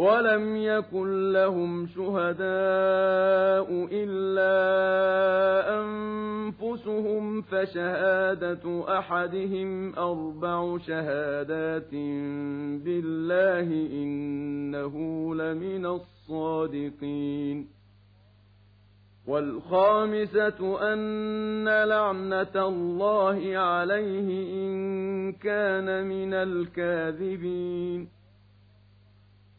ولم يكن لهم شهداء إلا أنفسهم فشهادة أحدهم أربع شهادات بالله إنه لمن الصادقين والخامسة أن لعنة الله عليه إن كان من الكاذبين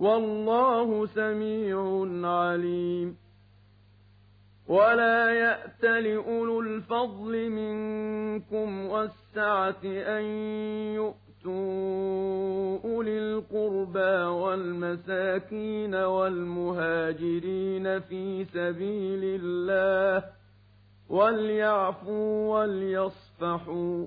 والله سميع عليم. ولا يأت لأولو الفضل منكم والسعة أن يؤتوا أولي القربى والمساكين والمهاجرين في سبيل الله وليعفوا وليصفحوا.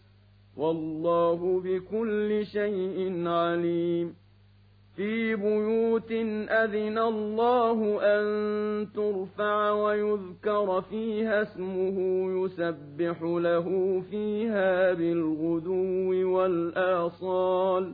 والله بكل شيء عليم. في بيوت أذن الله أن ترفع ويذكر فيها اسمه يسبح له فيها بالغدو والآصال.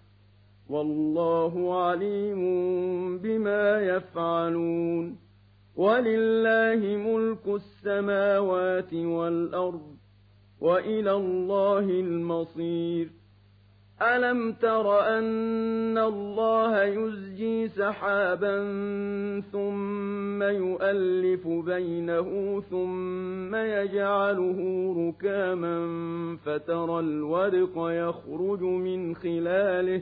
والله عليم بما يفعلون. ولله ملك السماوات والأرض وإلى الله المصير. ألم تر أن الله يزجي سحابا ثم يؤلف بينه ثم يجعله ركاما فترى الودق يخرج من خلاله